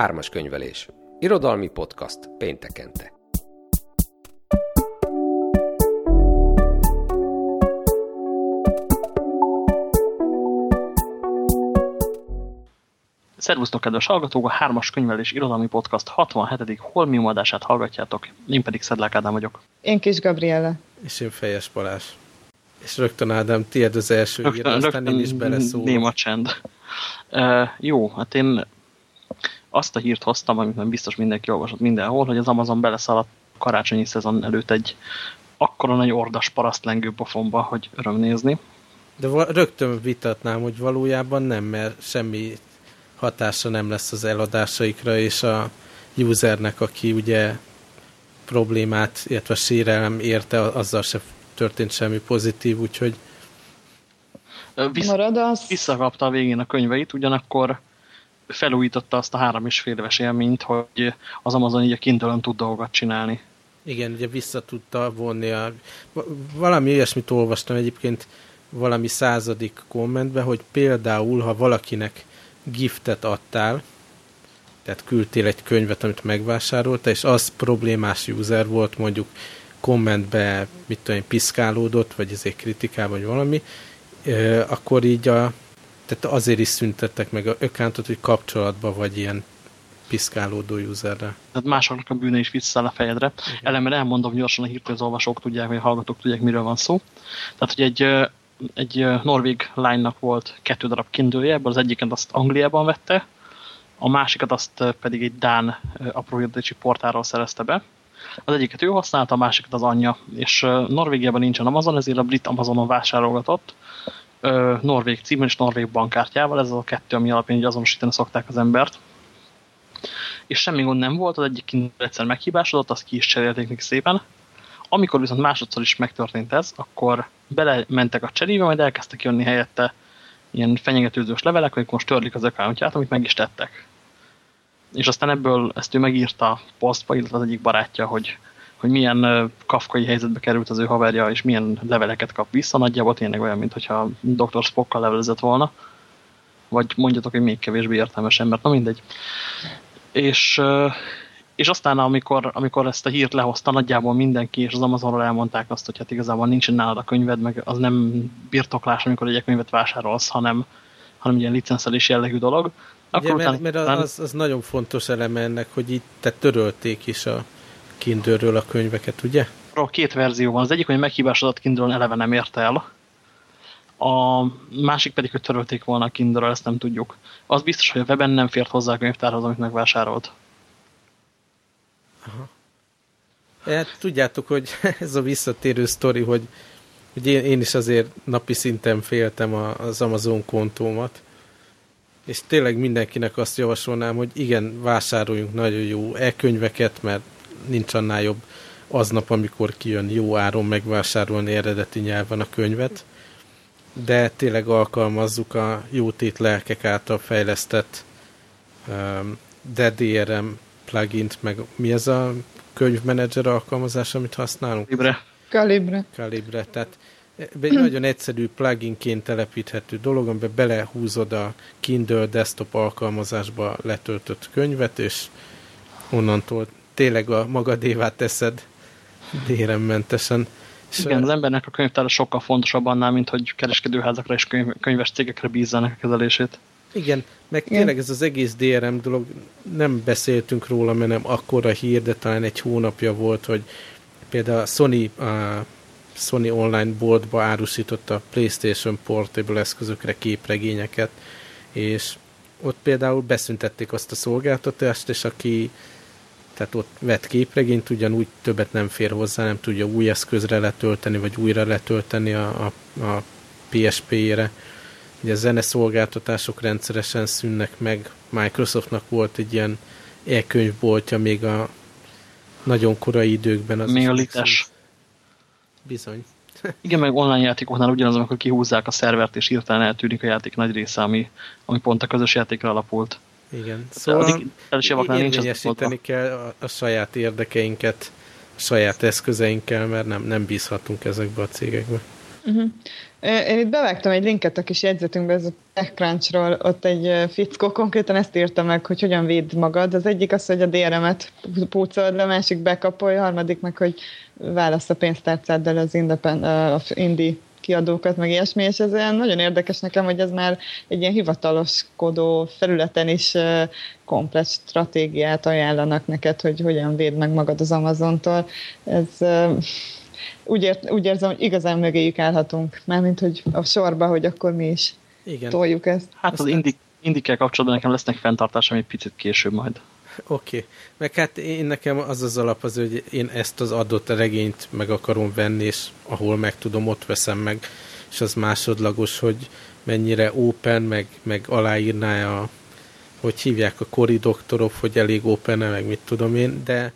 Ármas könyvelés. Irodalmi podcast péntekente. Szervusztok, kedves hallgatók! A Hármas Könyvelés Irodalmi Podcast 67. holmium adását hallgatjátok. Én pedig Szedlák Ádám vagyok. Én Kis Gabriella. És én Fejes Balázs. És rögtön Ádám, tiéd az első rögtön, írás, aztán én is beleszólok. Néma csend. Uh, jó, hát én azt a hírt hoztam, amit nem biztos mindenki olvasott mindenhol, hogy az Amazon beleszaladt karácsonyi szezon előtt egy akkora nagy ordas parasztlengő pofonba, hogy öröm nézni. De rögtön vitatnám, hogy valójában nem, mert semmi hatása nem lesz az eladásaikra, és a usernek, aki ugye problémát, illetve sérelem érte, azzal se történt semmi pozitív, úgyhogy Visz, Marad az... visszakapta a végén a könyveit, ugyanakkor felújította azt a három és fél éves élményt, hogy az Amazon így a kindle tud dolgokat csinálni. Igen, ugye vissza tudta vonni a... Valami ilyesmit olvastam egyébként valami századik kommentben, hogy például, ha valakinek giftet adtál, tehát küldtél egy könyvet, amit megvásárolta, és az problémás user volt, mondjuk kommentbe, mit tudom én, piszkálódott, vagy ezért kritikál, vagy valami, akkor így a, tehát azért is szüntettek meg a accountot, hogy kapcsolatba vagy ilyen piszkálódó userre. Tehát másoknak a bűne is visszaáll a fejedre. Ellenben elmondom gyorsan a hírt, hogy az olvasók tudják, vagy a hallgatók tudják, miről van szó. Tehát, hogy egy egy norvég lánynak volt kettő darab kindője, ebből az egyiket azt Angliában vette, a másikat azt pedig egy Dán apróhirdetési portáról szerezte be. Az egyiket ő használta, a másikat az anyja, és Norvégiában nincsen Amazon, ezért a brit Amazonon vásárolgatott, norvég címen és norvég bankkártyával, ez a kettő, ami alapján így azonosítani szokták az embert. És semmi gond nem volt, az egyik kindő egyszer meghibásodott, azt ki is cserélték neki szépen, amikor viszont másodszor is megtörtént ez, akkor belementek a cserébe, majd elkezdtek jönni helyette ilyen fenyegetőzős levelek, hogy most törlik az accountját, amit meg is tettek. És aztán ebből ezt ő megírta posztba, illetve az egyik barátja, hogy, hogy milyen kafkai helyzetbe került az ő haverja, és milyen leveleket kap vissza. Nagyjából tényleg olyan, mintha Dr. Spockkal levelezett volna. Vagy mondjatok, hogy még kevésbé értelmes ember, na mindegy. És és aztán amikor, amikor ezt a hírt lehozta nagyjából mindenki, és az Amazonról elmondták azt, hogy hát igazából nincsen nálad a könyved, meg az nem birtoklás, amikor egy könyvet vásárolsz, hanem, hanem ilyen licenszelés jellegű dolog. Akkor Ugye, mert, mert az, az nagyon fontos eleme ennek, hogy itt te törölték is a kindle a könyveket, ugye? Két verzió van. Az egyik, hogy meghibásodott kindle eleve nem ért el. A másik pedig, hogy törölték volna a kindle ezt nem tudjuk. Az biztos, hogy a weben nem fért hozzá a könyvtárhoz, amit megvásárolt. Aha. Hát, tudjátok, hogy ez a visszatérő sztori, hogy, hogy én, én is azért napi szinten féltem az Amazon kontómat, és tényleg mindenkinek azt javasolnám, hogy igen, vásároljunk nagyon jó e-könyveket, mert nincs annál jobb aznap, amikor kijön jó áron megvásárolni eredeti nyelven a könyvet, de tényleg alkalmazzuk a jótét lelkek által fejlesztett um, DDRM plugint, meg mi ez a könyvmenedzser alkalmazás, amit használunk? Calibre. Calibre. Calibre, tehát egy nagyon egyszerű pluginként telepíthető dolog, amiben belehúzod a Kindle desktop alkalmazásba letöltött könyvet, és onnantól tényleg a magadévá teszed déremmentesen. Igen, az embernek a könyvtára sokkal fontosabb annál, mint hogy kereskedőházakra és könyv, könyves cégekre bízzanak a kezelését. Igen, meg Igen. tényleg ez az egész DRM dolog, nem beszéltünk róla, mert nem akkora hír, de talán egy hónapja volt, hogy például a Sony, a Sony online boltba árusította a PlayStation Portable eszközökre képregényeket, és ott például beszüntették azt a szolgáltatást, és aki tehát ott vett képregényt, ugyanúgy többet nem fér hozzá, nem tudja új eszközre letölteni, vagy újra letölteni a, a, a PSP-re Ugye a zeneszolgáltatások rendszeresen szűnnek meg. Microsoftnak volt egy ilyen e-könyvboltja még a nagyon korai időkben. Az még a lites. Bizony. Igen, meg online játékoknál ugyanaz, amikor kihúzzák a szervert, és hirtelen eltűnik a játék nagy része, ami, ami pont a közös játékra alapult. Igen. Szóval érvényesíteni kell a, a saját érdekeinket, a saját eszközeinkkel, mert nem, nem bízhatunk ezekbe a cégekbe. Uh-huh. Én itt bevágtam egy linket a kis jegyzetünkbe, ez a TechCrunchról, ott egy fickó konkrétan ezt írta meg, hogy hogyan véd magad. Az egyik az, hogy a DRM-et púcolod le, a másik bekapolja, a harmadik meg, hogy választ a pénztárcáddal az independ, indie kiadókat, meg ilyesmi, és ez nagyon érdekes nekem, hogy ez már egy ilyen hivataloskodó felületen is komplet stratégiát ajánlanak neked, hogy hogyan véd meg magad az Amazontól. Ez úgy, ért, úgy érzem, hogy igazán mögéjük állhatunk, mármint, hogy a sorba, hogy akkor mi is Igen. toljuk ezt. Hát az indik, indikkel kapcsolatban nekem lesznek fenntartásom egy picit később majd. Oké. Okay. Meg hát én nekem az az alap az, hogy én ezt az adott regényt meg akarom venni, és ahol meg tudom, ott veszem meg, és az másodlagos, hogy mennyire open, meg, meg aláírná a hogy hívják a kori doktorok, hogy elég open meg mit tudom én, de,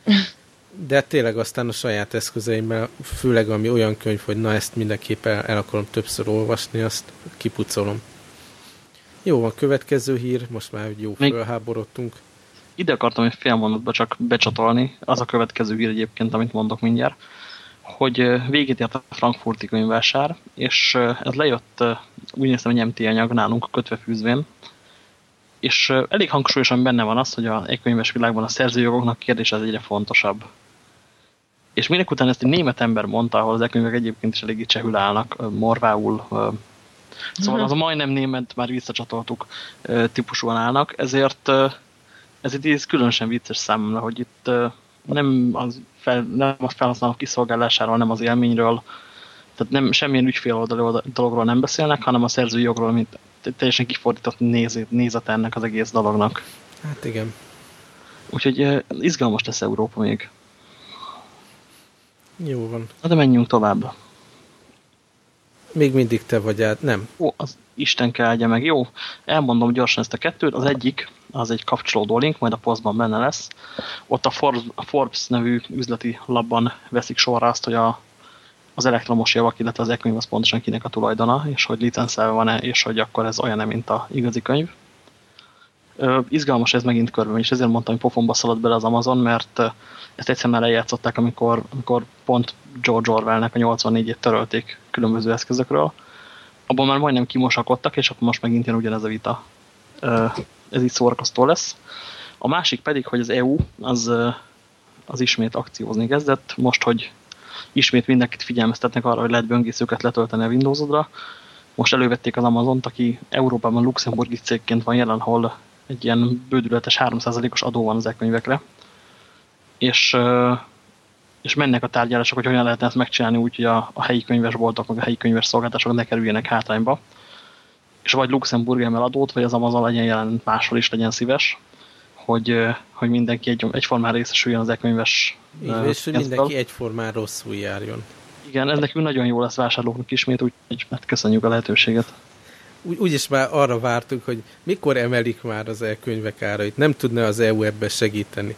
de tényleg aztán a saját eszközeimmel, főleg ami olyan könyv, hogy na ezt mindenképpen el akarom többször olvasni, azt kipucolom. Jó van, következő hír, most már jó fölháborodtunk ide akartam egy fél mondatba csak becsatolni, az a következő hír egyébként, amit mondok mindjárt, hogy végét ért a frankfurti könyvvásár, és ez lejött úgy néztem egy MT anyag nálunk kötve fűzvén, és elég hangsúlyosan benne van az, hogy a e-könyves világban a szerzőjogoknak kérdése egyre fontosabb. És minek után ezt egy német ember mondta, ahol az e-könyvek egyébként is eléggé csehül állnak, morvául, szóval mhm. az a majdnem német, már visszacsatoltuk, típusúan állnak, ezért ez itt ez különösen vicces számomra, hogy itt nem, az fel, nem a felhasználók kiszolgálásáról, nem az élményről, tehát nem, semmilyen ügyfél oldalú dologról nem beszélnek, hanem a szerzői jogról, mint teljesen kifordított nézet, nézet ennek az egész dolognak. Hát igen. Úgyhogy izgalmas lesz Európa még. Jó van. Na de menjünk tovább. Még mindig te vagy át, nem? Ó, az Isten áldja meg. Jó, elmondom gyorsan ezt a kettőt. Az egyik, az egy kapcsolódó link, majd a posztban benne lesz. Ott a Forbes, nevű üzleti labban veszik sorra azt, hogy a, az elektromos javak, illetve az e-könyv az pontosan kinek a tulajdona, és hogy licenszelve van-e, és hogy akkor ez olyan-e, mint a igazi könyv. Ö, izgalmas ez megint körben, és ezért mondtam, hogy pofonba szaladt bele az Amazon, mert ezt egyszer már eljátszották, amikor, amikor pont George Orwellnek a 84-ét törölték különböző eszközökről. Abban már majdnem kimosakodtak, és akkor most megint jön ugyanez a vita. Ez így szórakoztó lesz. A másik pedig, hogy az EU az, az ismét akciózni kezdett. Most, hogy ismét mindenkit figyelmeztetnek arra, hogy lehet böngészőket letölteni a Windowsodra. Most elővették az Amazont, aki Európában luxemburgi cégként van jelen, ahol egy ilyen bődületes 3%-os adó van az e-könyvekre és, és mennek a tárgyalások, hogy hogyan lehetne ezt megcsinálni úgy, hogy a, a helyi könyvesboltok, meg a helyi könyves szolgáltatások ne kerüljenek hátrányba. És vagy Luxemburg emel adót, vagy az Amazon legyen jelen máshol is legyen szíves, hogy, hogy mindenki egy, egyformán részesüljön az e-könyves és hogy mindenki egyformán rosszul járjon. Igen, ez nekünk nagyon jó lesz vásárlóknak ismét, úgyhogy hát köszönjük a lehetőséget. Úgy, úgyis már arra vártunk, hogy mikor emelik már az e-könyvek árait. Nem tudna az EU ebbe segíteni.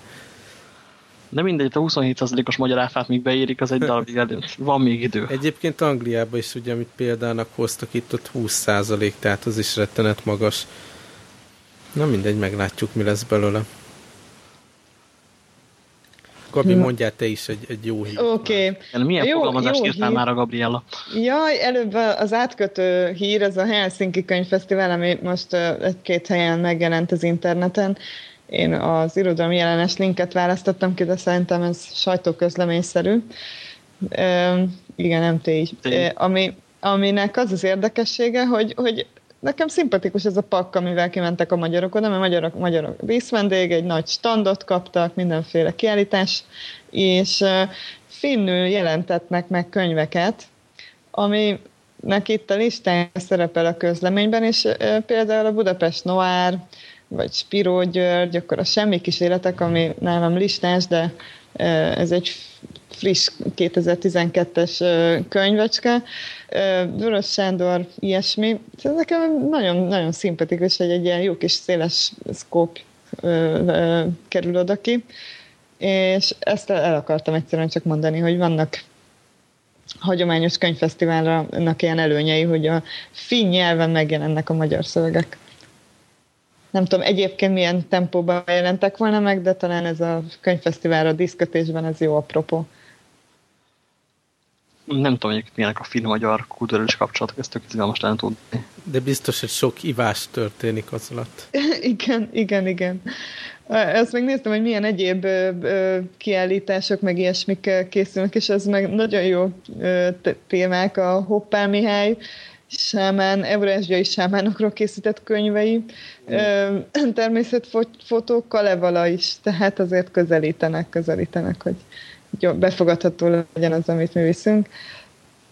De mindegy, a 27%-os magyar áfát még beérik, az egy darabig előtt. Van még idő. Egyébként Angliában is, ugye, amit példának hoztak itt, ott 20%, tehát az is rettenet magas. Na mindegy, meglátjuk, mi lesz belőle. Gabi, mondjál te is egy, egy jó hírt. Oké. Okay. Milyen jó, fogalmazást jó írtál hír. már a Gabriella? Jaj, előbb az átkötő hír, ez a Helsinki Könyvfesztivál, ami most egy-két helyen megjelent az interneten. Én az irodalmi jelenes linket választottam ki, de szerintem ez sajtóközleményszerű. E, igen, nem. E, ami, aminek az az érdekessége, hogy, hogy nekem szimpatikus ez a pakk, amivel kimentek a magyarok oda, mert magyarok, magyarok díszvendég, egy nagy standot kaptak, mindenféle kiállítás, és finnül jelentetnek meg könyveket, ami itt a listája szerepel a közleményben, és például a Budapest Noir, vagy Spiró György, akkor a Semmi Kísérletek, ami nálam listás, de ez egy friss 2012-es könyvecske. Vörös Sándor, ilyesmi. Ez nekem nagyon, nagyon szimpatikus, hogy egy ilyen jó kis széles szkóp kerül oda ki. És ezt el akartam egyszerűen csak mondani, hogy vannak hagyományos könyvfesztiválra ennek ilyen előnyei, hogy a finn nyelven megjelennek a magyar szövegek. Nem tudom, egyébként milyen tempóban jelentek volna meg, de talán ez a könyvfesztiválra a diszkötésben ez jó apropó. Nem tudom, hogy milyenek a film-magyar kulturális kapcsolatok, ezt tök izgalmas lenne tudni. De biztos, hogy sok ivás történik az alatt. igen, igen, igen. Ezt még néztem, hogy milyen egyéb ö, ö, kiállítások, meg ilyesmik készülnek, és ez meg nagyon jó ö, témák. A Hoppá Mihály sámán, eurázsiai sámánokról készített könyvei, mm. természetfotók, Kalevala is, tehát azért közelítenek, közelítenek, hogy befogadható legyen az, amit mi viszünk.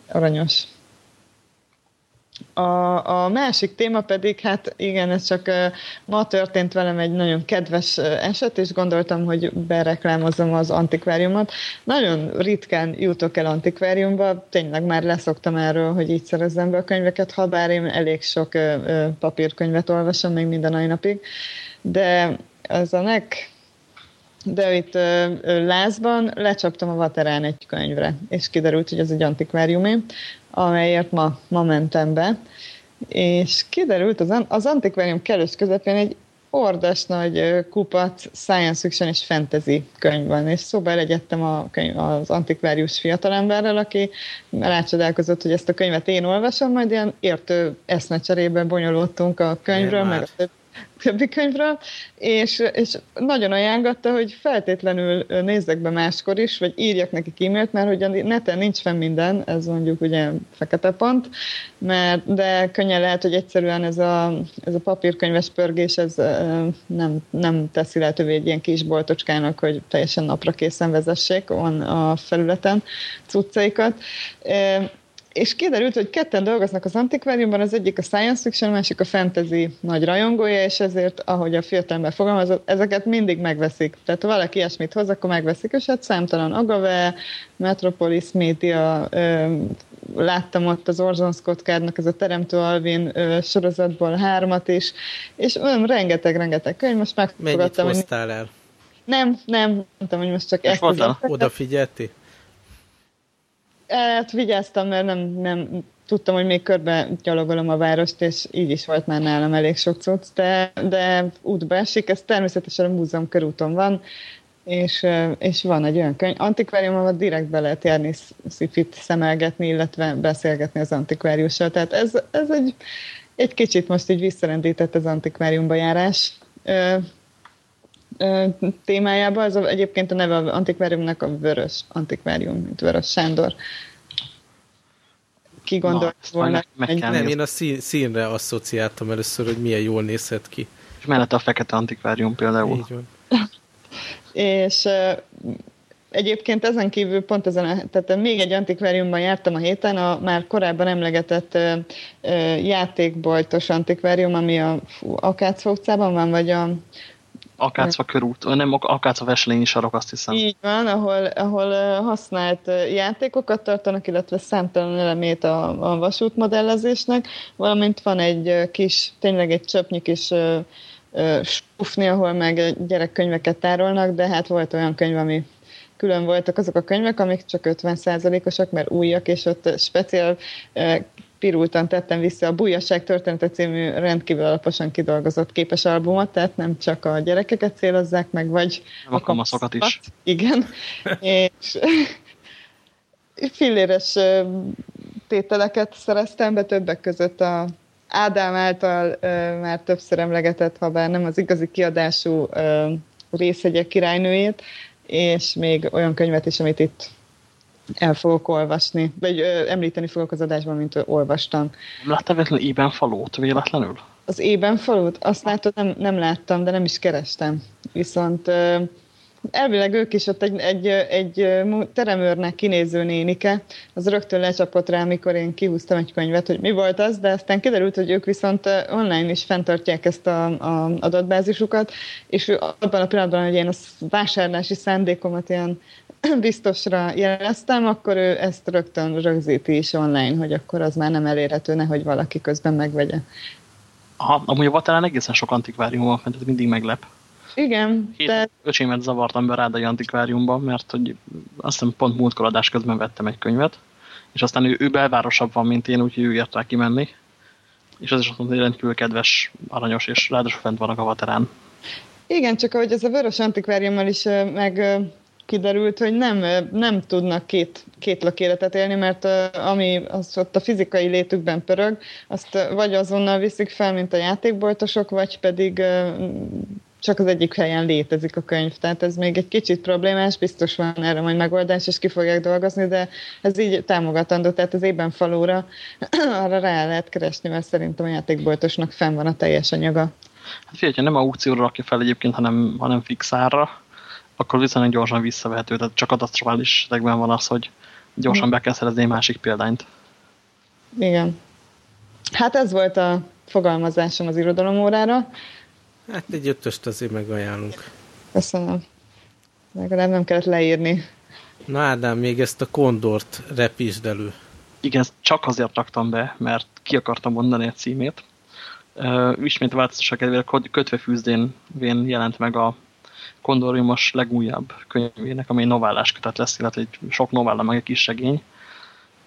Aranyos. A, a másik téma pedig, hát igen, ez csak ma történt velem egy nagyon kedves eset, és gondoltam, hogy bereklámozom az antikváriumot. Nagyon ritkán jutok el antikváriumba, tényleg már leszoktam erről, hogy így szerezzem be a könyveket, ha bár én elég sok uh, papírkönyvet olvasom még minden napig, de az a nek de itt Lázban lecsaptam a Vaterán egy könyvre, és kiderült, hogy ez egy antikváriumé, amelyért ma, ma mentem be, és kiderült, az, az antikvárium kellős közepén egy ordas nagy kupat science fiction és fantasy könyv van, és szóba elegyedtem a könyv, az antikvárius fiatalemberrel, aki rácsodálkozott, hogy ezt a könyvet én olvasom, majd ilyen értő eszmecserében bonyolultunk a könyvről, meg a többi könyvről, és, és nagyon ajánlotta, hogy feltétlenül nézzek be máskor is, vagy írjak nekik e-mailt, mert hogy a neten nincs fenn minden, ez mondjuk ugye fekete pont, mert, de könnyen lehet, hogy egyszerűen ez a, ez a papírkönyves pörgés, ez nem, nem teszi lehetővé egy ilyen kis boltocskának, hogy teljesen napra készen vezessék on a felületen cuccaikat és kiderült, hogy ketten dolgoznak az antikváriumban, az egyik a science fiction, a másik a fantasy nagy rajongója, és ezért, ahogy a fiatalember fogalmazott, ezeket mindig megveszik. Tehát ha valaki ilyesmit hoz, akkor megveszik, és hát számtalan Agave, Metropolis Media, ö, láttam ott az Orson Scott Cardnak ez a Teremtő Alvin ö, sorozatból hármat is, és olyan rengeteg-rengeteg könyv, most megfogadtam. Mennyit hoztál el? Nem, nem, mondtam, hogy most csak ezt. Odafigyelti? Hát vigyáztam, mert nem, nem tudtam, hogy még körbe gyalogolom a várost, és így is volt már nálam elég sok cucc, de, de útba esik, ez természetesen a múzeum körúton van, és, és van egy olyan könyv, antikvárium, ahol direkt be lehet járni, szifit szemelgetni, illetve beszélgetni az antikváriussal. Tehát ez, ez egy, egy kicsit most így visszarendített az antikváriumba járás témájába. Ez a, egyébként a neve az antikváriumnak a Vörös Antikvárium, mint Vörös Sándor. Ki gondolt Na, volna? Meg, nem, én a szín, színre asszociáltam először, hogy milyen jól nézhet ki. És mellette a Fekete Antikvárium például. Így van. és egyébként ezen kívül pont ezen, tehát még egy antikváriumban jártam a héten, a már korábban emlegetett ö, ö, játékboltos antikvárium, ami a Akácfa utcában van, vagy a Akácfa körút, nem Akácfa Veselényi sarok, azt hiszem. Így van, ahol, ahol használt játékokat tartanak, illetve számtalan elemét a, a vasútmodellezésnek, valamint van egy kis, tényleg egy csöpnyi kis spufni, ahol meg gyerekkönyveket tárolnak, de hát volt olyan könyv, ami külön voltak azok a könyvek, amik csak 50%-osak, mert újak, és ott speciál pirultan tettem vissza a Bújasság története című rendkívül alaposan kidolgozott képes albumot, tehát nem csak a gyerekeket célozzák meg, vagy nem a kamaszokat is. Igen. és filléres tételeket szereztem be többek között a Ádám által már többször emlegetett, ha bár nem az igazi kiadású részegyek királynőjét, és még olyan könyvet is, amit itt el fogok olvasni, vagy ö, említeni fogok az adásban, mint olvastam. Nem láttál véletlenül Ében falót véletlenül? Az Ében falót? Azt látod, nem, nem láttam, de nem is kerestem. Viszont ö, elvileg ők is ott egy, egy, egy teremőrnek kinéző nénike, az rögtön lecsapott rá, amikor én kihúztam egy könyvet, hogy mi volt az, de aztán kiderült, hogy ők viszont online is fenntartják ezt a, a adatbázisukat, és abban a pillanatban, hogy én a vásárlási szándékomat ilyen biztosra jeleztem, akkor ő ezt rögtön rögzíti is online, hogy akkor az már nem elérhető, nehogy valaki közben megvegye. Aha, amúgy a Vatalán egészen sok antikvárium van fent, mindig meglep. Igen. Hét de... öcsémet zavartam be Rádai antikváriumban, mert hogy azt hiszem pont múltkor adás közben vettem egy könyvet, és aztán ő, ő belvárosabb van, mint én, úgyhogy ő ért rá kimenni. És az is azt mondta, hogy rendkívül kedves, aranyos, és ráadásul fent vannak a Vaterán. Igen, csak ahogy ez a Vörös Antikváriummal is meg kiderült, hogy nem, nem tudnak két, két lökéletet élni, mert ami az ott a fizikai létükben pörög, azt vagy azonnal viszik fel, mint a játékboltosok, vagy pedig csak az egyik helyen létezik a könyv. Tehát ez még egy kicsit problémás, biztos van erre majd megoldás, és ki fogják dolgozni, de ez így támogatandó, tehát az ében falóra arra rá lehet keresni, mert szerintem a játékboltosnak fenn van a teljes anyaga. Hát figyelj, nem aukcióra rakja fel egyébként, hanem, hanem fixárra, akkor viszonylag gyorsan visszavehető, tehát csak katasztrofális esetekben van az, hogy gyorsan be kell szerezni egy másik példányt. Igen. Hát ez volt a fogalmazásom az irodalom órára. Hát egy ötöst azért megajánlunk. Köszönöm. Legalább nem kellett leírni. Na Ádám, még ezt a kondort repítsd elő. Igen, csak azért raktam be, mert ki akartam mondani a címét. Uh, ismét változtatása kedvére kötve fűzdén jelent meg a Kondoriumos legújabb könyvének, amely novellás kötet lesz, illetve egy sok novella, meg egy kis segény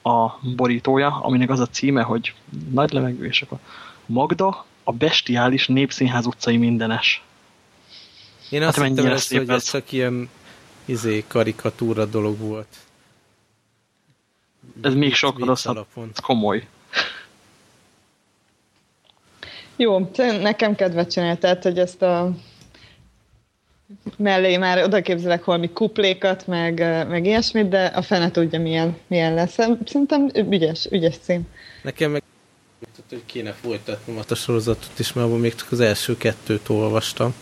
a borítója, aminek az a címe, hogy nagy levegő, és akkor Magda, a bestiális népszínház utcai mindenes. Én azt hát hittem lesz, hogy ez csak ilyen izé, karikatúra dolog volt. Ez még sokkal rosszabb. Ez komoly. Jó, nekem kedvet csinál, tehát, hogy ezt a mellé már oda képzelek holmi kuplékat, meg, meg ilyesmit, de a fene tudja, milyen, milyen lesz. Szerintem ügyes, ügyes cím. Nekem meg hogy kéne folytatnom a sorozatot is, mert még csak az első kettőt olvastam.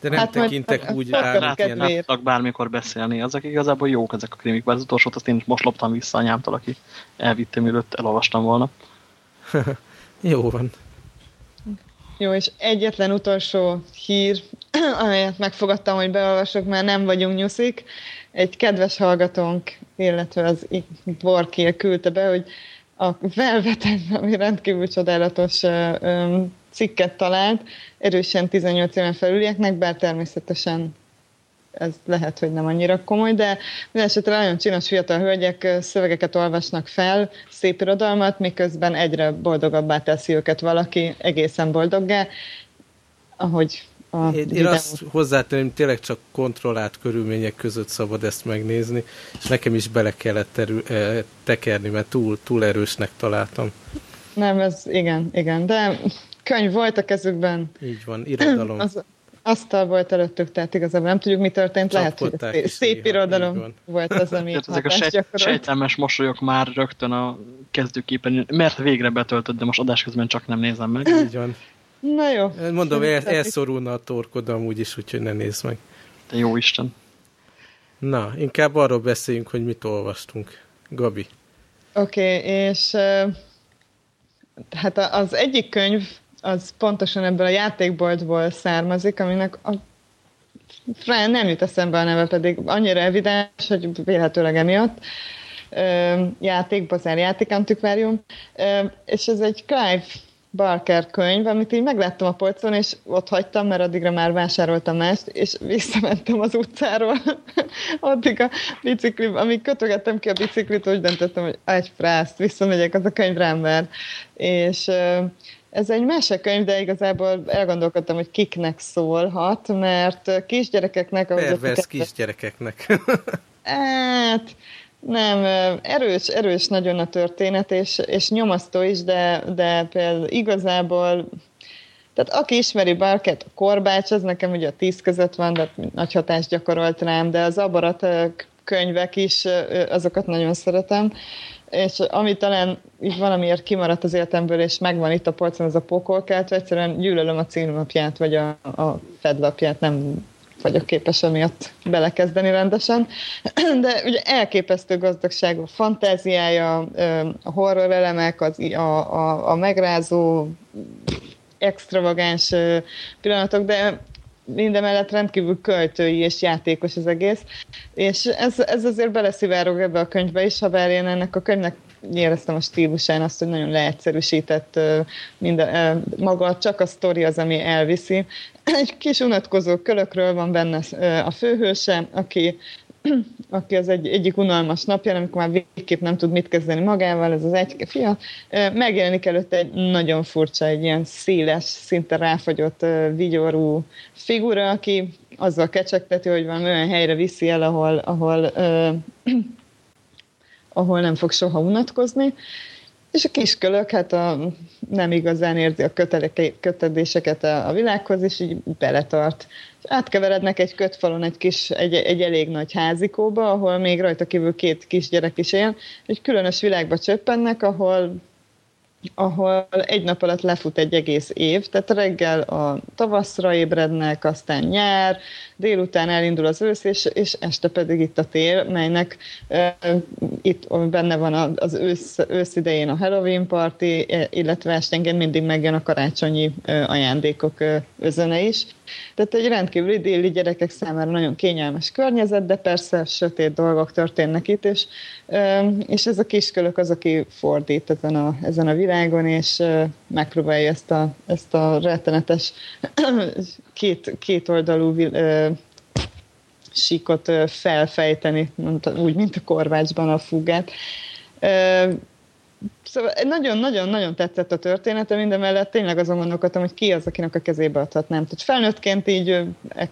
De nem hát tekintek majd, úgy rá, hogy ilyen bármikor beszélni. Ezek igazából jók ezek a krimik, bár az utolsót azt én most loptam vissza anyámtól, aki elvittem, mielőtt elolvastam volna. Jó van. Jó, és egyetlen utolsó hír, amelyet megfogadtam, hogy beolvasok, mert nem vagyunk nyuszik. Egy kedves hallgatónk, illetve az Borkél küldte be, hogy a Velveten, ami rendkívül csodálatos cikket talált, erősen 18 éven felülieknek, bár természetesen ez lehet, hogy nem annyira komoly, de mindenesetre nagyon csinos fiatal hölgyek szövegeket olvasnak fel, szép irodalmat, miközben egyre boldogabbá teszi őket valaki, egészen boldoggá, ahogy a én, én azt hozzátenném, tényleg csak kontrollált körülmények között szabad ezt megnézni, és nekem is bele kellett terül, tekerni, mert túl, túl erősnek találtam. Nem, ez igen, igen, de könyv volt a kezükben. Így van, irodalom. Az, asztal volt előttük, tehát igazából nem tudjuk, mi történt. Lehet, hogy szép, szép irodalom volt az, ami Ezek a sejt, sejtelmes mosolyok már rögtön a kezdőképen, mert végre betöltött, de most adás közben csak nem nézem meg. Így van. Na jó. Mondom, el, elszorulna a torkodam úgyis, úgyhogy ne nézd meg. De jó Isten. Na, inkább arról beszéljünk, hogy mit olvastunk. Gabi. Oké, okay, és uh, hát az egyik könyv, az pontosan ebből a játékboltból származik, aminek a Fran nem jut eszembe a neve, pedig annyira evidens, hogy vélhetőleg emiatt. Játék, bazár játék, antikvárium. És ez egy Clive Barker könyv, amit így megláttam a polcon, és ott hagytam, mert addigra már vásároltam mást, és visszamentem az utcáról. Addig a bicikli, amíg kötögettem ki a biciklit, úgy döntöttem, hogy egy frászt, visszamegyek, az a könyv rám És ez egy mesekönyv, de igazából elgondolkodtam, hogy kiknek szólhat, mert kisgyerekeknek... Pervers kisgyerekeknek. hát, nem, erős, erős nagyon a történet, és, és nyomasztó is, de, de például igazából tehát aki ismeri Barket, a korbács, az nekem ugye a tíz között van, de nagy hatást gyakorolt rám, de az abarat könyvek is, azokat nagyon szeretem és ami talán így valamiért kimaradt az életemből, és megvan itt a polcon, az a pokolkát, egyszerűen gyűlölöm a címlapját, vagy a, a fedlapját, nem vagyok képes emiatt belekezdeni rendesen. De ugye elképesztő gazdagság, a fantáziája, a horror elemek, az, a, a, a megrázó, extravagáns pillanatok, de mindemellett rendkívül költői és játékos az egész, és ez, ez azért beleszivárog ebbe a könyvbe is, ha bár én ennek a könyvnek éreztem a stílusán azt, hogy nagyon leegyszerűsített minden, maga csak a sztori az, ami elviszi. Egy kis unatkozó kölökről van benne a főhőse, aki aki az egy, egyik unalmas napján, amikor már végképp nem tud mit kezdeni magával, ez az egy fia, megjelenik előtte egy nagyon furcsa, egy ilyen széles, szinte ráfagyott vigyorú figura, aki azzal kecsegteti, hogy van olyan helyre viszi el, ahol, ahol, ahol nem fog soha unatkozni, és a kiskölök hát a, nem igazán érzi a kötedéseket a, a világhoz, és így beletart. És átkeverednek egy kötfalon egy, kis, egy, egy elég nagy házikóba, ahol még rajta kívül két kisgyerek is él. Egy különös világba csöppennek, ahol ahol egy nap alatt lefut egy egész év, tehát reggel a tavaszra ébrednek, aztán nyár, délután elindul az ősz, és, és este pedig itt a tél, melynek e, itt benne van az ősz, ősz idején a Halloween party, illetve esténként mindig megjön a karácsonyi ajándékok özöne is. Tehát egy rendkívül idilli gyerekek számára nagyon kényelmes környezet, de persze sötét dolgok történnek itt, és, és ez a kiskölök az, aki fordít ezen a, ezen a világon, és megpróbálja ezt a, ezt a rettenetes két, két oldalú síkot felfejteni, úgy, mint a korvácsban a fugát. Szóval nagyon-nagyon-nagyon tetszett a története, minden mellett tényleg azon gondolkodtam, hogy ki az, akinek a kezébe adhatnám. Tehát felnőttként így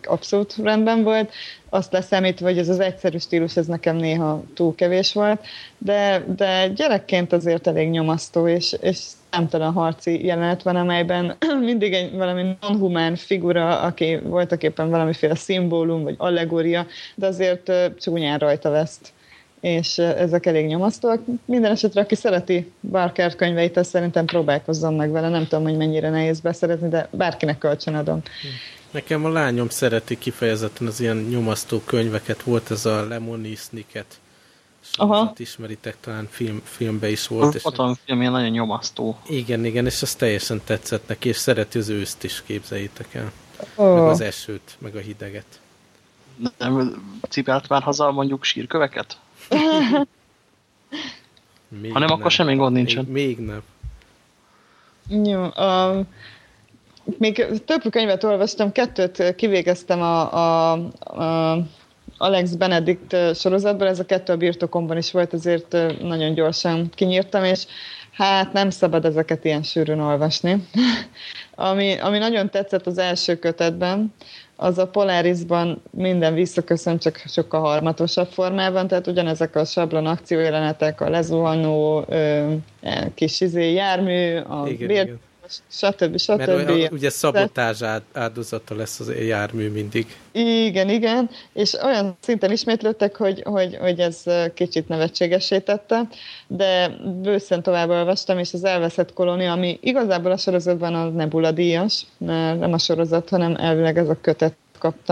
abszolút rendben volt, azt leszámítva, hogy ez az egyszerű stílus, ez nekem néha túl kevés volt, de, de gyerekként azért elég nyomasztó, és, és számtalan harci jelenet van, amelyben mindig egy valami non-humán figura, aki voltak éppen valamiféle szimbólum, vagy allegória, de azért csúnyán rajta veszt és ezek elég nyomasztóak. Minden esetre, aki szereti Barker könyveit, azt szerintem próbálkozzon meg vele. Nem tudom, hogy mennyire nehéz beszerezni, de bárkinek kölcsönadom. Nekem a lányom szereti kifejezetten az ilyen nyomasztó könyveket. Volt ez a Lemony Snicket Aha. ismeritek, talán film, filmbe is volt. És Ott van film, ilyen nagyon nyomasztó. Igen, igen, és az teljesen tetszett neki, és szereti az őszt is, képzeljétek el. Oh. Meg az esőt, meg a hideget. Nem cipelt már haza mondjuk sírköveket? Még ha nem, nem, akkor semmi gond nincsen. Még, még nem. Jó, a, még több könyvet olvastam, kettőt kivégeztem a, a, a Alex Benedict sorozatban, ez a kettő a birtokomban is volt, ezért nagyon gyorsan kinyírtam, és hát nem szabad ezeket ilyen sűrűn olvasni. ami, ami nagyon tetszett az első kötetben, az a Polarisban minden visszaköszön, csak sokkal harmatosabb formában, tehát ugyanezek a sablon akciójelenetek, a lezuhanó ö, kis izé, jármű, a igen, bér, igen stb. stb. Mert olyan, ugye szabotázs áldozata lesz az jármű mindig. Igen, igen, és olyan szinten ismétlődtek, hogy, hogy, hogy ez kicsit nevetségesé tette, de bőszen tovább olvastam, és az elveszett kolónia, ami igazából a sorozatban a Nebula díjas, nem a sorozat, hanem elvileg ez a kötet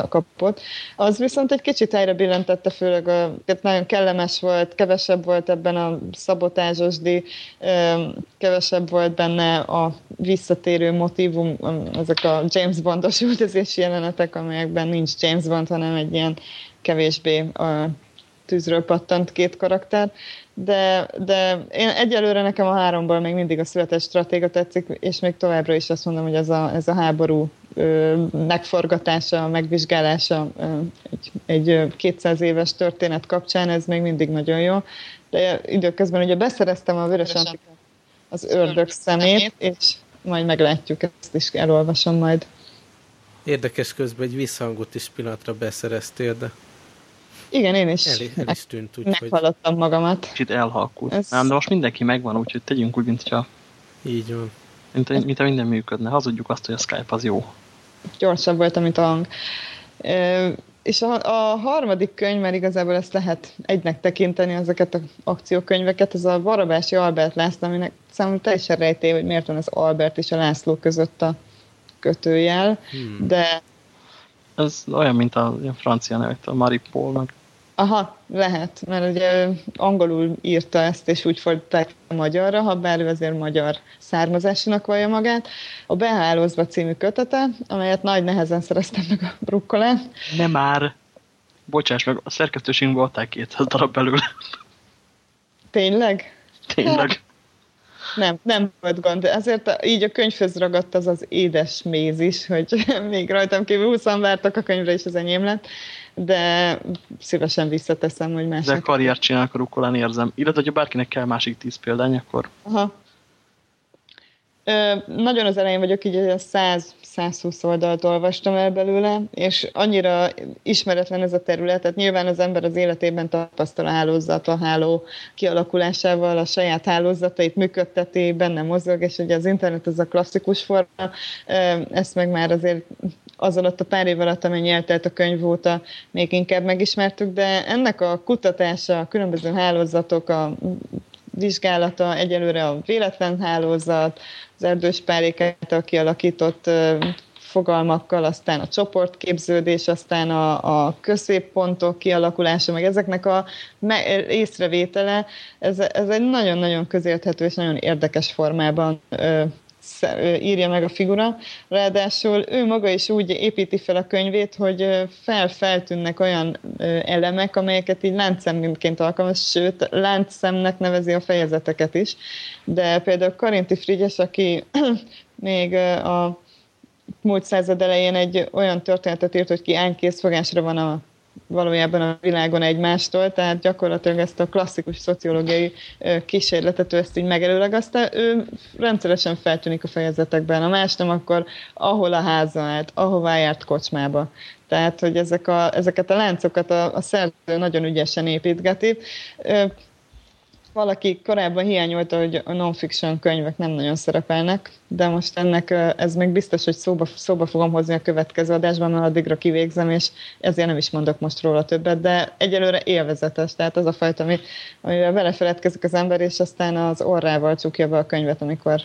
kapott. Az viszont egy kicsit helyre billentette, főleg a, nagyon kellemes volt, kevesebb volt ebben a szabotázsosdi, kevesebb volt benne a visszatérő motivum, ezek a James Bondos üldözési jelenetek, amelyekben nincs James Bond, hanem egy ilyen kevésbé a tűzről pattant két karakter, de, de én egyelőre nekem a háromból még mindig a született stratéga tetszik, és még továbbra is azt mondom, hogy ez a, ez a háború megforgatása, megvizsgálása egy, egy 200 éves történet kapcsán, ez még mindig nagyon jó. De időközben ugye beszereztem a Vörös Antikát, az ördög szemét, és majd meglátjuk, ezt is elolvasom majd. Érdekes közben egy visszhangot is pillanatra beszereztél, de igen, én is. El, el is tűnt, úgy, Meghallottam hogy... magamat. Kicsit elhalkult. Ez... Nem, de most mindenki megvan, úgyhogy tegyünk úgy, mint hogyha... Így van. Mint, mint minden működne. Hazudjuk azt, hogy a Skype az jó. Gyorsabb volt, mint a hang. És a, a harmadik könyv, mert igazából ezt lehet egynek tekinteni, ezeket az akciókönyveket, ez a Barabási Albert László, aminek számomra teljesen rejtély, hogy miért van az Albert és a László között a kötőjel, hmm. de ez olyan, mint a, a francia nevek, a Marie Paul, meg. Aha, lehet, mert ugye angolul írta ezt, és úgy fordították a magyarra, ha bár ő azért magyar származásúnak vallja magát. A Behálózva című kötete, amelyet nagy nehezen szereztem meg a brukkolán. Nem már! Bocsáss meg, a szerkesztőségünkben adták 200 darab belőle. Tényleg? Tényleg. Nem, nem volt gond. Ezért így a könyvhöz ragadt az az édes méz is, hogy még rajtam kívül 20 vártak a könyvre, és az enyém lett. De szívesen visszateszem, hogy másik. De karriert csinálnak a rukkolán érzem. Illetve, hogyha bárkinek kell másik tíz példány, akkor... Aha. Nagyon az elején vagyok, így a 100-120 oldalt olvastam el belőle, és annyira ismeretlen ez a terület, tehát nyilván az ember az életében tapasztal a hálózat, a háló kialakulásával, a saját hálózatait működteti, benne mozog, és ugye az internet az a klasszikus forma, ezt meg már azért az alatt a pár év alatt, amennyi eltelt a könyv óta, még inkább megismertük, de ennek a kutatása, a különböző hálózatok, a vizsgálata, egyelőre a véletlen hálózat, az erdős párék által kialakított fogalmakkal, aztán a csoportképződés, aztán a, a középpontok kialakulása, meg ezeknek a észrevétele, ez, ez egy nagyon-nagyon közérthető és nagyon érdekes formában írja meg a figura. Ráadásul ő maga is úgy építi fel a könyvét, hogy fel-feltűnnek olyan elemek, amelyeket így láncszemként alkalmaz, sőt, láncszemnek nevezi a fejezeteket is. De például Karinti Frigyes, aki még a múlt század elején egy olyan történetet írt, hogy ki ánykészfogásra van a valójában a világon egymástól, tehát gyakorlatilag ezt a klasszikus szociológiai kísérletet ő ezt így megelőlegezte, ő rendszeresen feltűnik a fejezetekben, a más nem akkor ahol a háza állt, ahová járt kocsmába. Tehát, hogy ezek a, ezeket a láncokat a, a szerző nagyon ügyesen építgeti valaki korábban hiányolta, hogy a non-fiction könyvek nem nagyon szerepelnek, de most ennek ez még biztos, hogy szóba, szóba fogom hozni a következő adásban, mert addigra kivégzem, és ezért nem is mondok most róla többet, de egyelőre élvezetes, tehát az a fajta, ami, amivel belefeledkezik az ember, és aztán az orrával csukja be a könyvet, amikor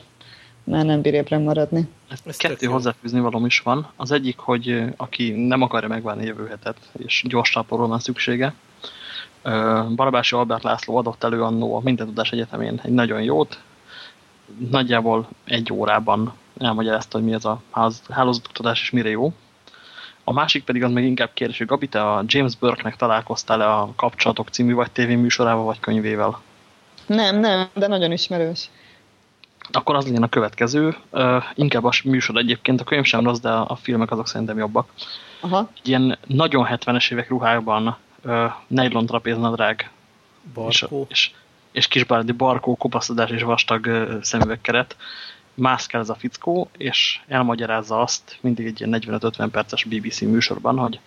már nem bír ébren maradni. Ezt Kettő hozzáfűzni valóm is van. Az egyik, hogy aki nem akarja megválni jövő hetet, és gyors van szüksége, Barabási Albert László adott elő annó a Mindentudás Egyetemén egy nagyon jót, nagyjából egy órában elmagyarázta, hogy mi ez a hálózatoktatás és mire jó. A másik pedig az meg inkább kérdés, hogy Gabi, te a James Burke-nek találkoztál-e a Kapcsolatok című vagy tévéműsorával, vagy könyvével? Nem, nem, de nagyon ismerős. Akkor az legyen a következő. Uh, inkább a műsor egyébként, a könyv sem rossz, de a filmek azok szerintem jobbak. Aha. Ilyen nagyon 70-es évek ruhákban uh, nylon trapéznadrág barkó. és, és, és kisbárdi barkó, kopaszodás és vastag uh, szemüvegkeret mászkál ez a fickó, és elmagyarázza azt mindig egy ilyen 45-50 perces BBC műsorban, hogy,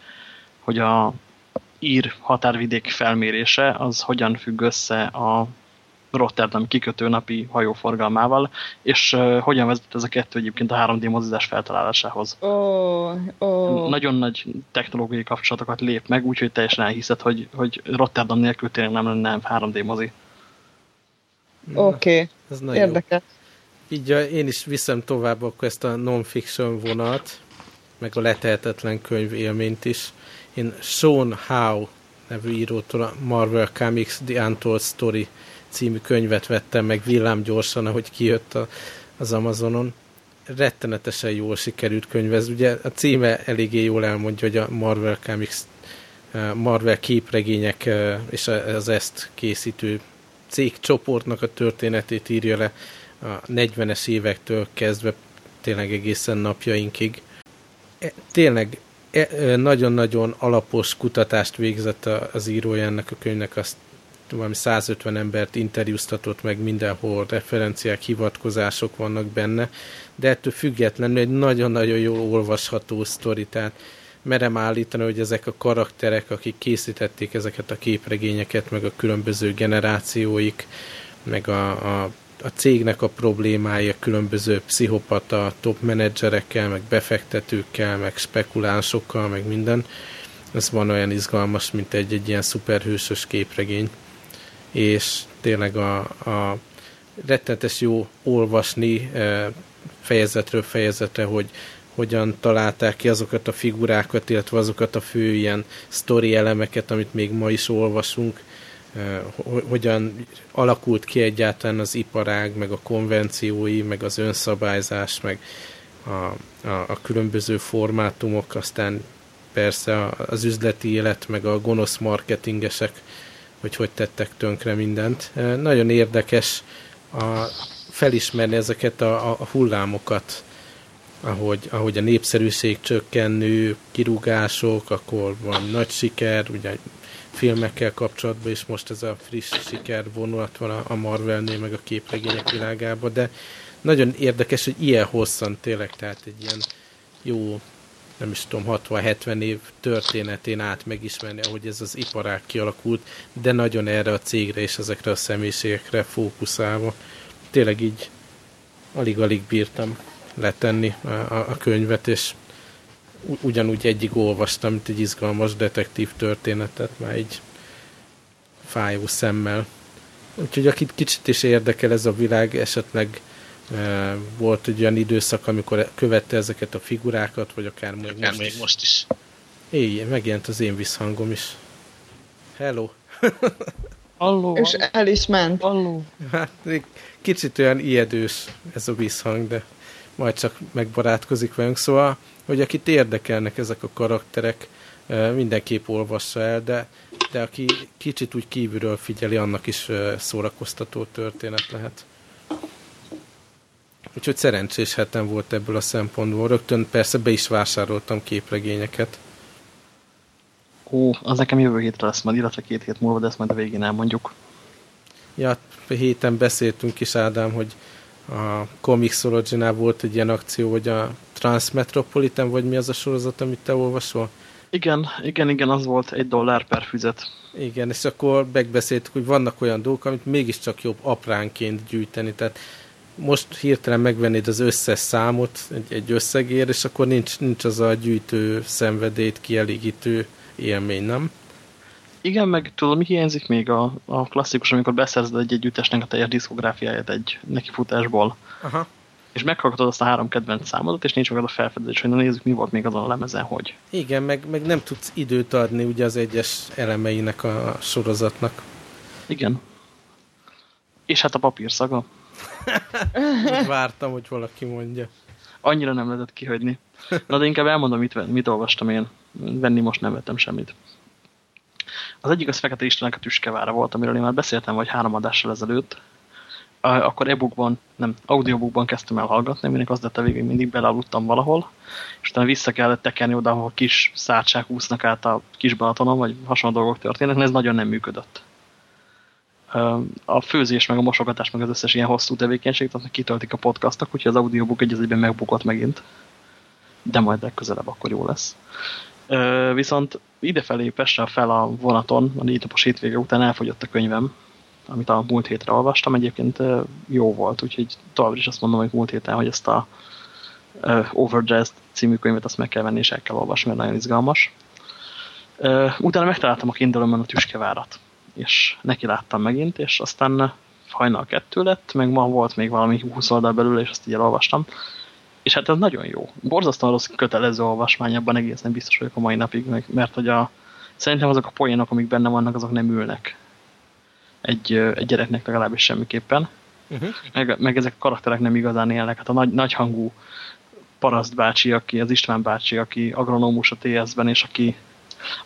hogy a ír határvidék felmérése az hogyan függ össze a Rotterdam kikötő napi hajóforgalmával, és uh, hogyan vezet ez a kettő egyébként a 3D mozizás feltalálásához. Oh, oh. Nagyon nagy technológiai kapcsolatokat lép meg, úgyhogy teljesen elhiszed, hogy, hogy Rotterdam nélkül tényleg nem lenne 3D mozi. Oké, okay. érdekes. Így én is viszem tovább akkor ezt a non-fiction vonat, meg a letehetetlen könyv élményt is. Én Sean Howe nevű írótól a Marvel Comics The Untold Story című könyvet vettem meg villám gyorsan, ahogy kijött a, az Amazonon. Rettenetesen jól sikerült könyv. Ez ugye a címe eléggé jól elmondja, hogy a Marvel Comics, Marvel képregények és az ezt készítő cégcsoportnak a történetét írja le a 40-es évektől kezdve tényleg egészen napjainkig. E, tényleg e, nagyon-nagyon alapos kutatást végzett az írója ennek a könyvnek, azt valami 150 embert interjúztatott meg mindenhol, referenciák, hivatkozások vannak benne, de ettől függetlenül egy nagyon-nagyon jól olvasható sztori, tehát merem állítani, hogy ezek a karakterek, akik készítették ezeket a képregényeket, meg a különböző generációik, meg a, a, a cégnek a problémája, különböző pszichopata, top menedzserekkel, meg befektetőkkel, meg spekulánsokkal, meg minden, ez van olyan izgalmas, mint egy, egy ilyen szuperhősös képregény és tényleg a, a rettenetes jó olvasni e, fejezetről fejezetre, hogy hogyan találták ki azokat a figurákat, illetve azokat a fő ilyen sztori elemeket, amit még ma is olvasunk, e, hogyan alakult ki egyáltalán az iparág, meg a konvenciói, meg az önszabályzás, meg a, a, a különböző formátumok, aztán persze az üzleti élet, meg a gonosz marketingesek hogy hogy tettek tönkre mindent. Nagyon érdekes a, felismerni ezeket a, a hullámokat, ahogy, ahogy a népszerűség csökkenő, kirúgások, akkor van nagy siker, ugye filmekkel kapcsolatban, és most ez a friss siker vonulat van a Marvelnél, meg a képregények világában, de nagyon érdekes, hogy ilyen hosszan tényleg, tehát egy ilyen jó, nem is tudom, 60-70 év történetén át megismerni, ahogy ez az iparág kialakult, de nagyon erre a cégre és ezekre a személyiségekre fókuszálva. Tényleg így alig-alig bírtam letenni a, a, a könyvet, és ugyanúgy egyig olvastam, mint egy izgalmas detektív történetet, már egy fájó szemmel. Úgyhogy akit kicsit is érdekel ez a világ, esetleg volt egy olyan időszak, amikor követte ezeket a figurákat, vagy akár, akár most, még is. most is. Éj, megjelent az én visszhangom is. Hello! Halló, És el is ment. Halló. Hát, kicsit olyan ijedős ez a visszhang, de majd csak megbarátkozik velünk. Szóval, hogy akit érdekelnek ezek a karakterek, mindenképp olvassa el, de, de aki kicsit úgy kívülről figyeli, annak is szórakoztató történet lehet. Úgyhogy szerencsés hetem volt ebből a szempontból. Rögtön persze be is vásároltam képregényeket. Ó, az nekem jövő hétre lesz majd, illetve két hét múlva, de ezt majd a végén elmondjuk. Ja, héten beszéltünk is, Ádám, hogy a comixology volt egy ilyen akció, hogy a Transmetropolitan, vagy mi az a sorozat, amit te olvasol? Igen, igen, igen, az volt egy dollár per füzet. Igen, és akkor megbeszéltük, hogy vannak olyan dolgok, amit mégiscsak jobb apránként gyűjteni, tehát most hirtelen megvennéd az összes számot egy, egy összegér, és akkor nincs, nincs az a gyűjtő szenvedélyt kielégítő élmény, nem? Igen, meg tudom, mi hiányzik még a, a klasszikus, amikor beszerzed egy együttesnek a teljes diszkográfiáját egy nekifutásból. Aha. És meghallgatod azt a három kedvenc számodat, és nincs meg az a felfedezés, hogy na nézzük, mi volt még azon a lemezen, hogy. Igen, meg, meg nem tudsz időt adni ugye az egyes elemeinek a sorozatnak. Igen. És hát a papírszaga. Vártam, hogy valaki mondja. Annyira nem lehetett kihagyni. Na de inkább elmondom, mit, mit olvastam én. Venni most nem vettem semmit. Az egyik az Fekete Istenek a tüskevára volt, amiről én már beszéltem, vagy három adással ezelőtt. Akkor e-bookban, nem, audiobookban kezdtem el hallgatni, aminek az lett a végén, mindig belaludtam valahol, és utána vissza kellett tekerni oda, ahol kis szárcsák úsznak át a kis Balatonon, vagy hasonló dolgok történnek, ez nagyon nem működött. A főzés, meg a mosogatás, meg az összes ilyen hosszú tevékenység, tehát kitöltik a podcastok, úgyhogy az audiobook egy egyben megbukott megint. De majd legközelebb akkor jó lesz. Viszont idefelé Pestre fel a vonaton, a négy napos hétvége után elfogyott a könyvem, amit a múlt hétre olvastam. Egyébként jó volt, úgyhogy továbbra is azt mondom, hogy múlt héten, hogy ezt a Overdressed című könyvet azt meg kell venni, és el kell olvasni, mert nagyon izgalmas. Utána megtaláltam a kindle a tüskevárat, és neki láttam megint, és aztán hajnal kettő lett, meg ma volt még valami 20 oldal belül, és azt így elolvastam. És hát ez nagyon jó. Borzasztóan rossz kötelező olvasmány, abban egészen biztos vagyok a mai napig, mert hogy a, szerintem azok a poénok, amik benne vannak, azok nem ülnek egy, egy gyereknek legalábbis semmiképpen. Uh -huh. meg, meg ezek a karakterek nem igazán élnek. Hát a nagy, nagyhangú paraszt bácsi, aki, az István bácsi, aki agronómus a TS-ben, és aki,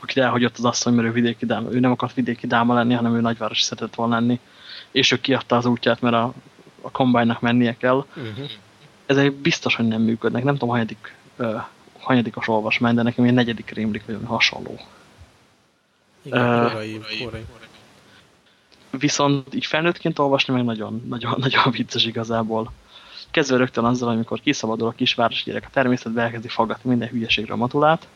aki elhagyott az asszony, mert ő, vidéki dáma, ő nem akart vidéki dáma lenni, hanem ő nagyvárosi szeretett volna lenni. És ő kiadta az útját, mert a, a kombánynak mennie kell. Uh -huh ezek biztos, hogy nem működnek. Nem tudom, hanyadik, uh, hanyadikos olvasmány, de nekem egy negyedik rémlik, vagy hasonló. Igen, uh, korai, korai. Viszont így felnőttként olvasni meg nagyon, nagyon, nagyon vicces igazából. Kezdve rögtön azzal, amikor kiszabadul a kisváros gyerek a természetbe, elkezdi faggatni minden hülyeségre a matulát,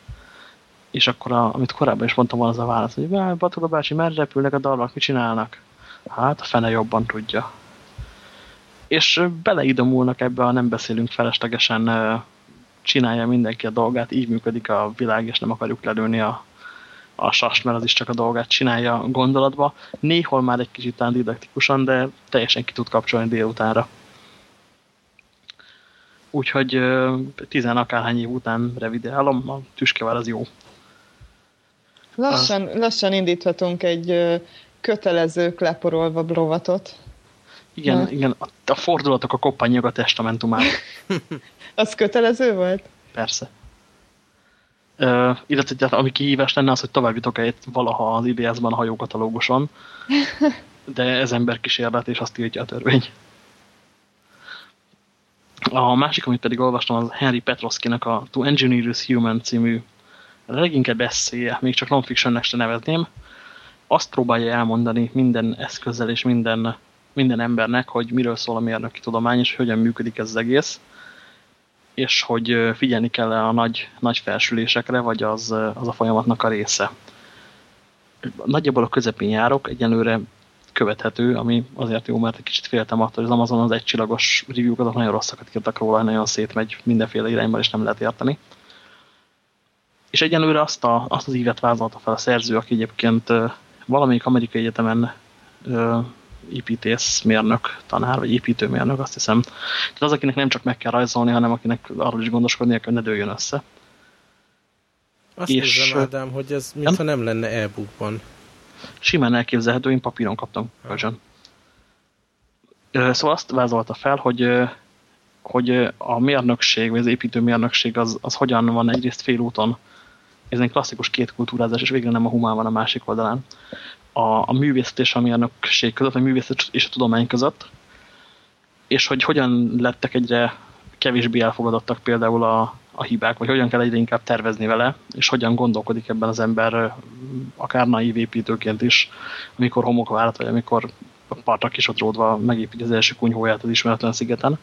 és akkor, a, amit korábban is mondtam, az a válasz, hogy Batula bácsi, merre repülnek a dalmak, mit csinálnak? Hát a fene jobban tudja és beleidomulnak ebbe a nem beszélünk feleslegesen csinálja mindenki a dolgát, így működik a világ, és nem akarjuk lelőni a, a sast, mert az is csak a dolgát csinálja gondolatba. Néhol már egy kicsit didaktikusan, de teljesen ki tud kapcsolni délutánra. Úgyhogy tizen akárhány év után revideálom, a tüskevár az jó. Lassan, lassan indíthatunk egy kötelező leporolva rovatot. Igen, Na. igen, a, a fordulatok a koppanyag a testamentumát. az kötelező volt? Persze. Uh, illetve ami kihívás lenne az, hogy tovább jutok egy valaha az IDS-ban a hajókatalóguson, de ez ember kísérlet, és azt írja a törvény. A másik, amit pedig olvastam, az Henry Petroszkinak a To Engineer is Human című leginkább eszéje, még csak non-fictionnek se nevezném. Azt próbálja elmondani minden eszközzel és minden minden embernek, hogy miről szól a mérnöki tudomány, és hogyan működik ez az egész, és hogy figyelni kell a nagy, nagy felsülésekre, vagy az, az a folyamatnak a része. Nagyjából a közepén járok, egyenlőre követhető, ami azért jó, mert egy kicsit féltem attól, hogy az Amazon az egycsillagos review azok nagyon rosszakat írtak róla, nagyon szétmegy mindenféle irányba, és nem lehet érteni. És egyenlőre azt, a, azt az ívet vázolta fel a szerző, aki egyébként valamelyik amerikai egyetemen építészmérnök tanár, vagy építőmérnök, azt hiszem. Tehát az, akinek nem csak meg kell rajzolni, hanem akinek arról is gondoskodnia kell, hogy ne dőljön össze. Azt és, nézem, Ádám, hogy ez mintha nem lenne e-bookban. Simán elképzelhető, én papíron kaptam kölcsön. Szóval azt vázolta fel, hogy, hogy a mérnökség, vagy az építőmérnökség az, az hogyan van egyrészt félúton. Ez egy klasszikus két kultúrázás, és végre nem a humán van a másik oldalán a, a művészet és a mérnökség között, a művészet és a tudomány között, és hogy hogyan lettek egyre kevésbé elfogadottak például a, a hibák, vagy hogyan kell egyre inkább tervezni vele, és hogyan gondolkodik ebben az ember akár naív építőként is, amikor homokvárat, vagy amikor a partra kisodródva megépíti az első kunyhóját az ismeretlen szigeten.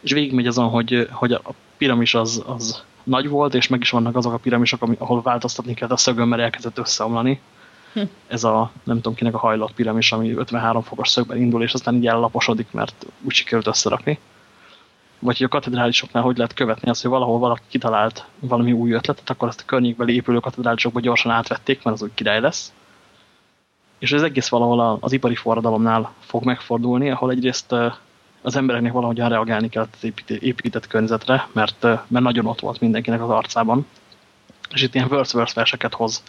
És végigmegy azon, hogy, hogy a piramis az, az nagy volt, és meg is vannak azok a piramisok, ahol változtatni kell a szögön, mert elkezdett összeomlani ez a nem tudom kinek a hajlott piramis, ami 53 fokos szögben indul, és aztán így ellaposodik, mert úgy sikerült összerakni. Vagy hogy a katedrálisoknál hogy lehet követni azt, hogy valahol valaki kitalált valami új ötletet, akkor azt a környékbeli épülő katedrálisokba gyorsan átvették, mert az úgy király lesz. És ez egész valahol az ipari forradalomnál fog megfordulni, ahol egyrészt az embereknek valahogyan reagálni kellett az épített környezetre, mert, mert nagyon ott volt mindenkinek az arcában. És itt ilyen verse-verse verseket hoz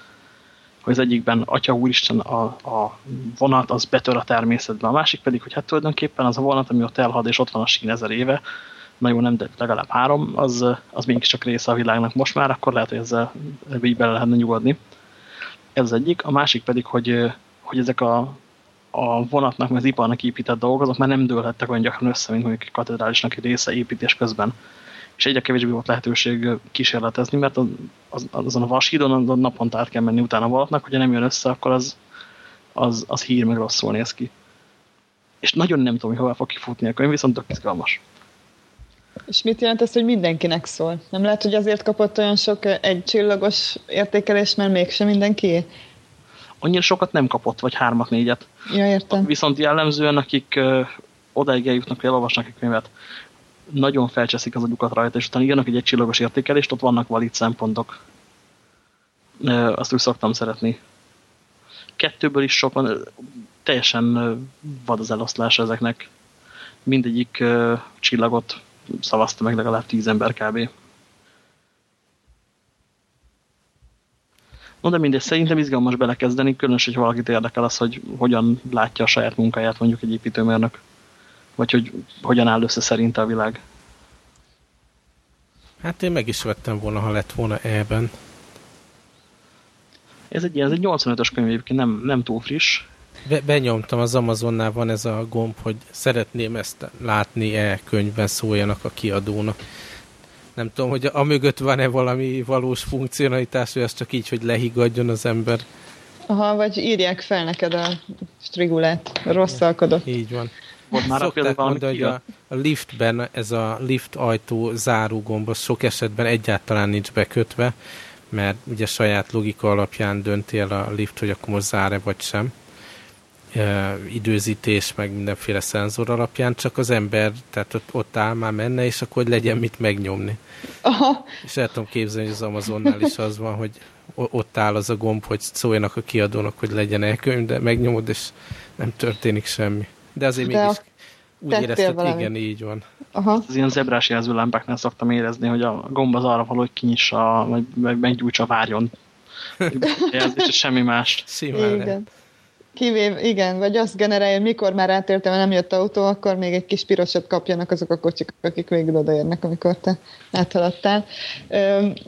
hogy az egyikben Atya Úristen a, a vonat az betör a természetbe, a másik pedig, hogy hát tulajdonképpen az a vonat, ami ott elhad és ott van a sín ezer éve, na jó, nem, de legalább három, az, az mégiscsak része a világnak most már, akkor lehet, hogy ezzel így bele lehetne nyugodni. Ez az egyik. A másik pedig, hogy, hogy ezek a, a vonatnak, az iparnak épített dolgok, azok már nem dőlhettek olyan gyakran össze, mint mondjuk a katedrálisnak egy része építés közben és egyre kevésbé volt lehetőség kísérletezni, mert az, az, azon a vashídon naponta át kell menni utána valatnak, hogyha nem jön össze, akkor az, az, az hír meg rosszul néz ki. És nagyon nem tudom, hogy hova fog kifutni a könyv, viszont tök izgalmas. És mit jelent ez, hogy mindenkinek szól? Nem lehet, hogy azért kapott olyan sok egy csillagos értékelés, mert mégsem mindenki? Annyira sokat nem kapott, vagy hármat, négyet. Ja, értem. Viszont jellemzően, akik ö, odáig eljutnak, hogy elolvasnak egy könyvet, nagyon felcseszik az agyukat rajta, és utána írnak egy egy csillagos értékelést, ott vannak valid szempontok. Azt úgy szoktam szeretni. Kettőből is sokan, teljesen vad az eloszlás ezeknek. Mindegyik csillagot szavazta meg legalább tíz ember kb. No, de mindegy, szerintem izgalmas belekezdeni, különösen, hogy valakit érdekel az, hogy hogyan látja a saját munkáját mondjuk egy építőmérnök. Vagy hogy hogyan áll össze szerint a világ? Hát én meg is vettem volna, ha lett volna ebben. Ez egy, ez egy 85-ös könyv egyébként, nem, nem túl friss. Be, benyomtam, az Amazonnál van ez a gomb, hogy szeretném ezt látni e könyvben szóljanak a kiadónak. Nem tudom, hogy a mögött van-e valami valós funkcionalitás, vagy az csak így, hogy lehigadjon az ember. Aha, vagy írják fel neked a strigulát, rosszalkodott. Így van. Volt már Szokták mondani, hogy a, a liftben ez a lift ajtó záró sok esetben egyáltalán nincs bekötve, mert ugye saját logika alapján dönti el a lift, hogy akkor most zár-e vagy sem. Időzítés, meg mindenféle szenzor alapján, csak az ember, tehát ott, ott áll már menne, és akkor hogy legyen mit megnyomni. Aha. És el tudom képzelni, hogy az Amazonnál is az van, hogy ott áll az a gomb, hogy szóljanak a kiadónak, hogy legyen elkönyv, de megnyomod, és nem történik semmi. De azért de mégis úgy érezted, valami. igen, így van. Aha. Az ilyen zebrás jelző lámpáknál szoktam érezni, hogy a gomb az arra való, hogy kinyissa, vagy meggyújtsa, várjon. Jelzés, semmi más. Simán igen. Kivév, igen, vagy azt generálja, mikor már átértem, nem jött autó, akkor még egy kis pirosat kapjanak azok a kocsik, akik végül odaérnek, amikor te áthaladtál.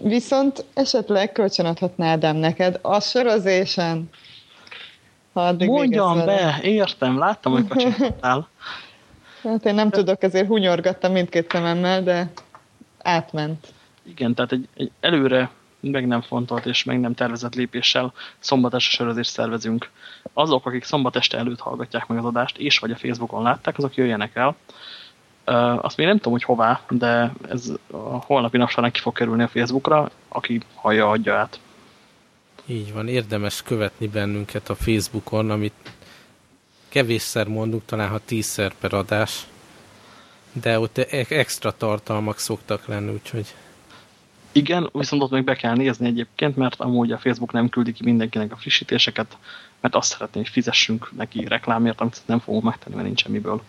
viszont esetleg kölcsönadhatná Ádám neked a sorozésen ha Mondjam be, értem, láttam, hogy kacsintottál. Hát én nem tudok, ezért hunyorgattam mindkét szememmel, de átment. Igen, tehát egy, egy előre meg nem fontolt és meg nem tervezett lépéssel szombat este sörözést szervezünk. Azok, akik szombat este előtt hallgatják meg az adást, és vagy a Facebookon látták, azok jöjjenek el. Azt még nem tudom, hogy hová, de ez a holnapi nap során ki fog kerülni a Facebookra, aki hallja, adja át. Így van, érdemes követni bennünket a Facebookon, amit kevésszer mondunk, talán ha tízszer per adás, de ott e- extra tartalmak szoktak lenni, úgyhogy... Igen, viszont ott meg be kell nézni egyébként, mert amúgy a Facebook nem küldi ki mindenkinek a frissítéseket, mert azt szeretné, hogy fizessünk neki reklámért, amit nem fogunk megtenni, mert nincs semmiből.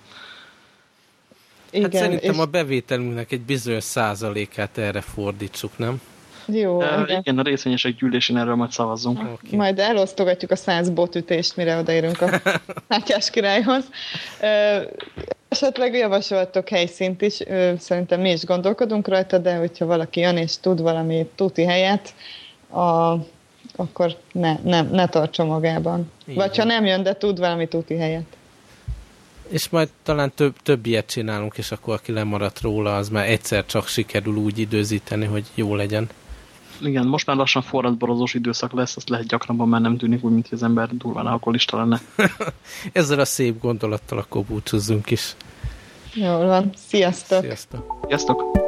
Igen, hát szerintem és... a bevételünknek egy bizonyos százalékát erre fordítsuk, nem? Jó. De, igen. igen, a részvényesek gyűlésén erről majd szavazzunk. Okay. Majd elosztogatjuk a száz botütést, mire odaérünk a Mátyás királyhoz. Esetleg javasoltok helyszínt is, szerintem mi is gondolkodunk rajta, de hogyha valaki jön és tud valami tuti helyet, a, akkor ne, ne, ne tartsa magában. Igen. Vagy ha nem jön, de tud valami tuti helyet. És majd talán több, több ilyet csinálunk, és akkor aki lemaradt róla, az már egyszer csak sikerül úgy időzíteni, hogy jó legyen. Igen, most már lassan forradborozós időszak lesz, azt lehet gyakrabban már nem tűnik úgy, mint hogy az ember durván alkoholista lenne. Ezzel a szép gondolattal akkor búcsúzzunk is. Jól van. Sziasztok! Sziasztok! Sziasztok!